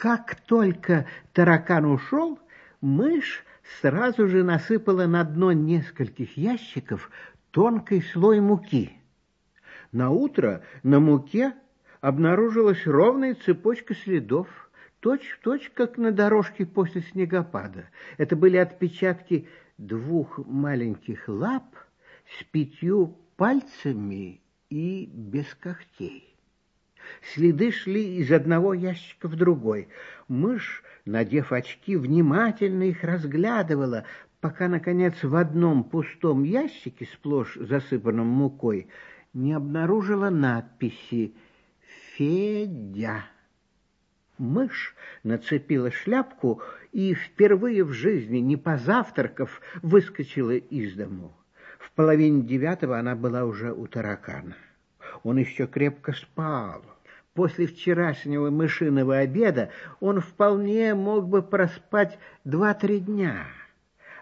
Как только таракан ушел, мышь сразу же насыпала на дно нескольких ящиков тонкий слой муки. На утро на муке обнаружилась ровная цепочка следов, точь-в-точь, точь, как на дорожке после снегопада. Это были отпечатки двух маленьких лап с пятью пальцами и без когтей. Следы шли из одного ящика в другой. Мышь, надев очки, внимательно их разглядывала, пока, наконец, в одном пустом ящике, сплошь засыпанном мукой, не обнаружила надписи «Федя». Мышь нацепила шляпку и впервые в жизни, не позавтракав, выскочила из дому. В половине девятого она была уже у таракана. Он еще крепко спал. После вчерашнего мышиного обеда он вполне мог бы проспать два-три дня.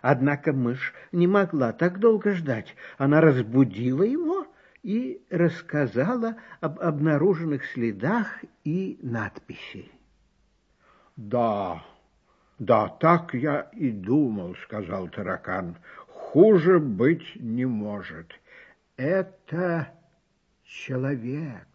Однако мышь не могла так долго ждать. Она разбудила его и рассказала об обнаруженных следах и надписи. «Да, да, так я и думал», — сказал таракан. «Хуже быть не может. Это человек».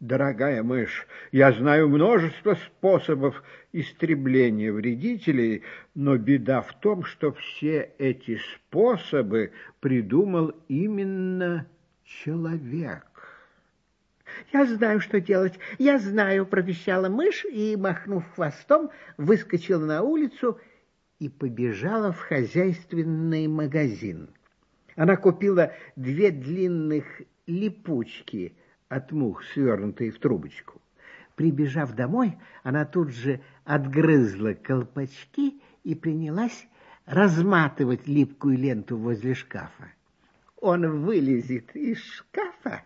Дорогая мышь, я знаю множество способов истребления вредителей, но беда в том, что все эти способы придумал именно человек. «Я знаю, что делать, я знаю», — пропищала мышь и, махнув хвостом, выскочила на улицу и побежала в хозяйственный магазин. Она купила две длинных липучки — от мух, свернутые в трубочку. Прибежав домой, она тут же отгрызла колпачки и принялась разматывать липкую ленту возле шкафа. Он вылезет из шкафа,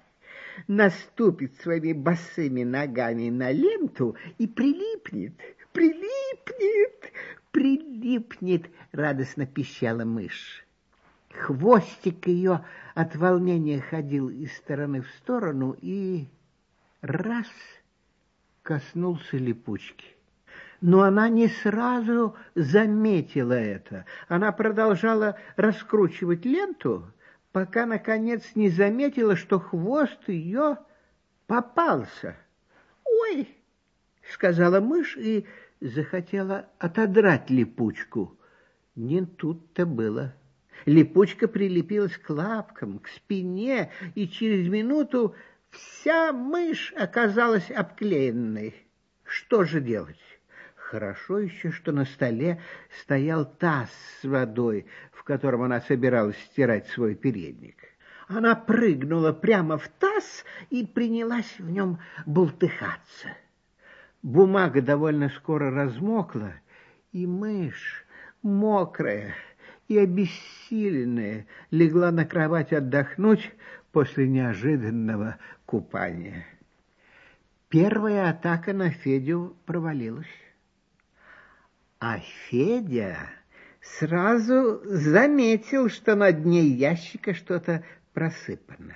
наступит своими босыми ногами на ленту и прилипнет, прилипнет, прилипнет, радостно пищала мышь. Хвостик ее от волнения ходил из стороны в сторону и раз коснулся липучки. Но она не сразу заметила это. Она продолжала раскручивать ленту, пока, наконец, не заметила, что хвост ее попался. «Ой!» — сказала мышь и захотела отодрать липучку. Не тут-то было. Липучка прилепилась к лапкам, к спине, и через минуту вся мышь оказалась обклеенной. Что же делать? Хорошо еще, что на столе стоял таз с водой, в котором она собиралась стирать свой передник. Она прыгнула прямо в таз и принялась в нем бултыхаться. Бумага довольно скоро размокла, и мышь, мокрая, и обессиленная легла на кровать отдохнуть после неожиданного купания. Первая атака на Федю провалилась. А Федя сразу заметил, что на дне ящика что-то просыпано.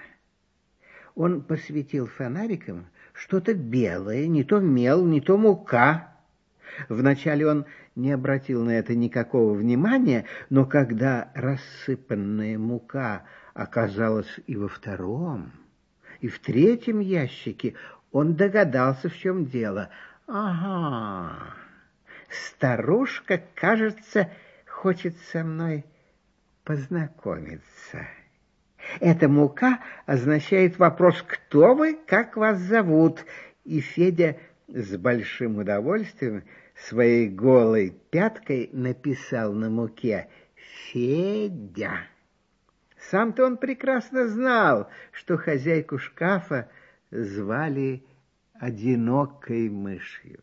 Он посветил фонариком что-то белое, не то мел, не то мука. Вначале он не обратил на это никакого внимания, но когда рассыпанная мука оказалась и во втором, и в третьем ящике, он догадался, в чем дело. Ага, старушка, кажется, хочет со мной познакомиться. Эта мука означает вопрос «Кто вы? Как вас зовут?» И Федя с большим удовольствием своей голой пяткой написал на муке «Федя». Сам-то он прекрасно знал, что хозяйку шкафа звали одинокой мышью.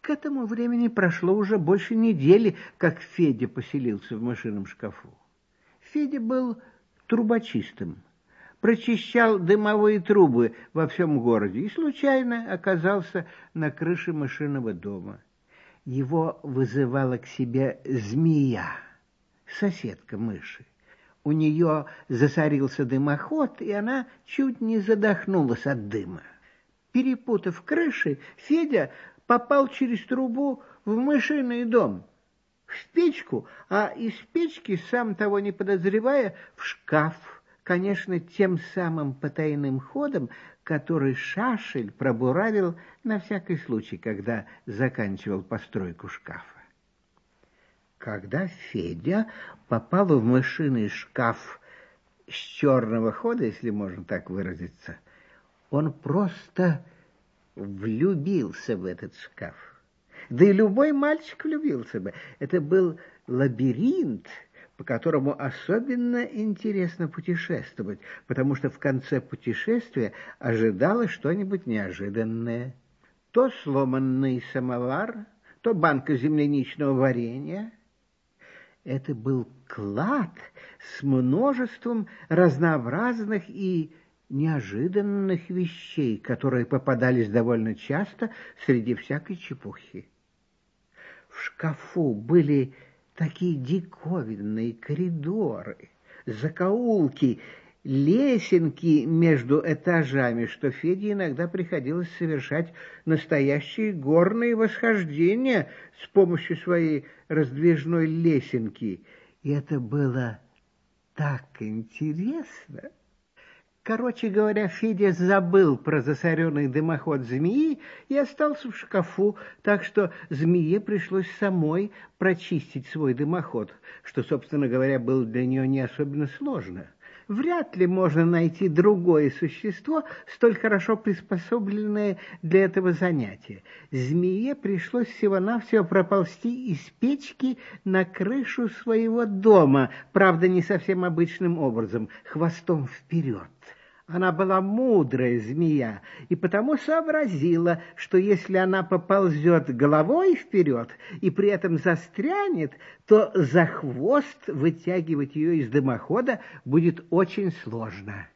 К этому времени прошло уже больше недели, как Федя поселился в машинном шкафу. Федя был трубочистым прочищал дымовые трубы во всем городе и случайно оказался на крыше машинного дома. Его вызывала к себе змея, соседка мыши. У нее засорился дымоход, и она чуть не задохнулась от дыма. Перепутав крыши, Федя попал через трубу в мышиный дом, в печку, а из печки, сам того не подозревая, в шкаф, конечно, тем самым потайным ходом, который Шашель пробуравил на всякий случай, когда заканчивал постройку шкафа. Когда Федя попал в мышиный шкаф с черного хода, если можно так выразиться, он просто влюбился в этот шкаф. Да и любой мальчик влюбился бы. Это был лабиринт, по которому особенно интересно путешествовать, потому что в конце путешествия ожидалось что-нибудь неожиданное. То сломанный самовар, то банка земляничного варенья. Это был клад с множеством разнообразных и неожиданных вещей, которые попадались довольно часто среди всякой чепухи. В шкафу были такие диковинные коридоры, закоулки, лесенки между этажами, что Феде иногда приходилось совершать настоящие горные восхождения с помощью своей раздвижной лесенки. И это было так интересно. Короче говоря, Федя забыл про засоренный дымоход змеи и остался в шкафу, так что змее пришлось самой прочистить свой дымоход, что, собственно говоря, было для нее не особенно сложно. Вряд ли можно найти другое существо, столь хорошо приспособленное для этого занятия. Змее пришлось всего-навсего проползти из печки на крышу своего дома, правда, не совсем обычным образом, хвостом вперед. Она была мудрая змея и потому сообразила, что если она поползет головой вперед и при этом застрянет, то за хвост вытягивать ее из дымохода будет очень сложно.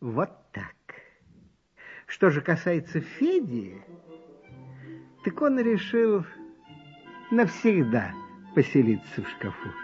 Вот так. Что же касается Феди, так он решил навсегда поселиться в шкафу.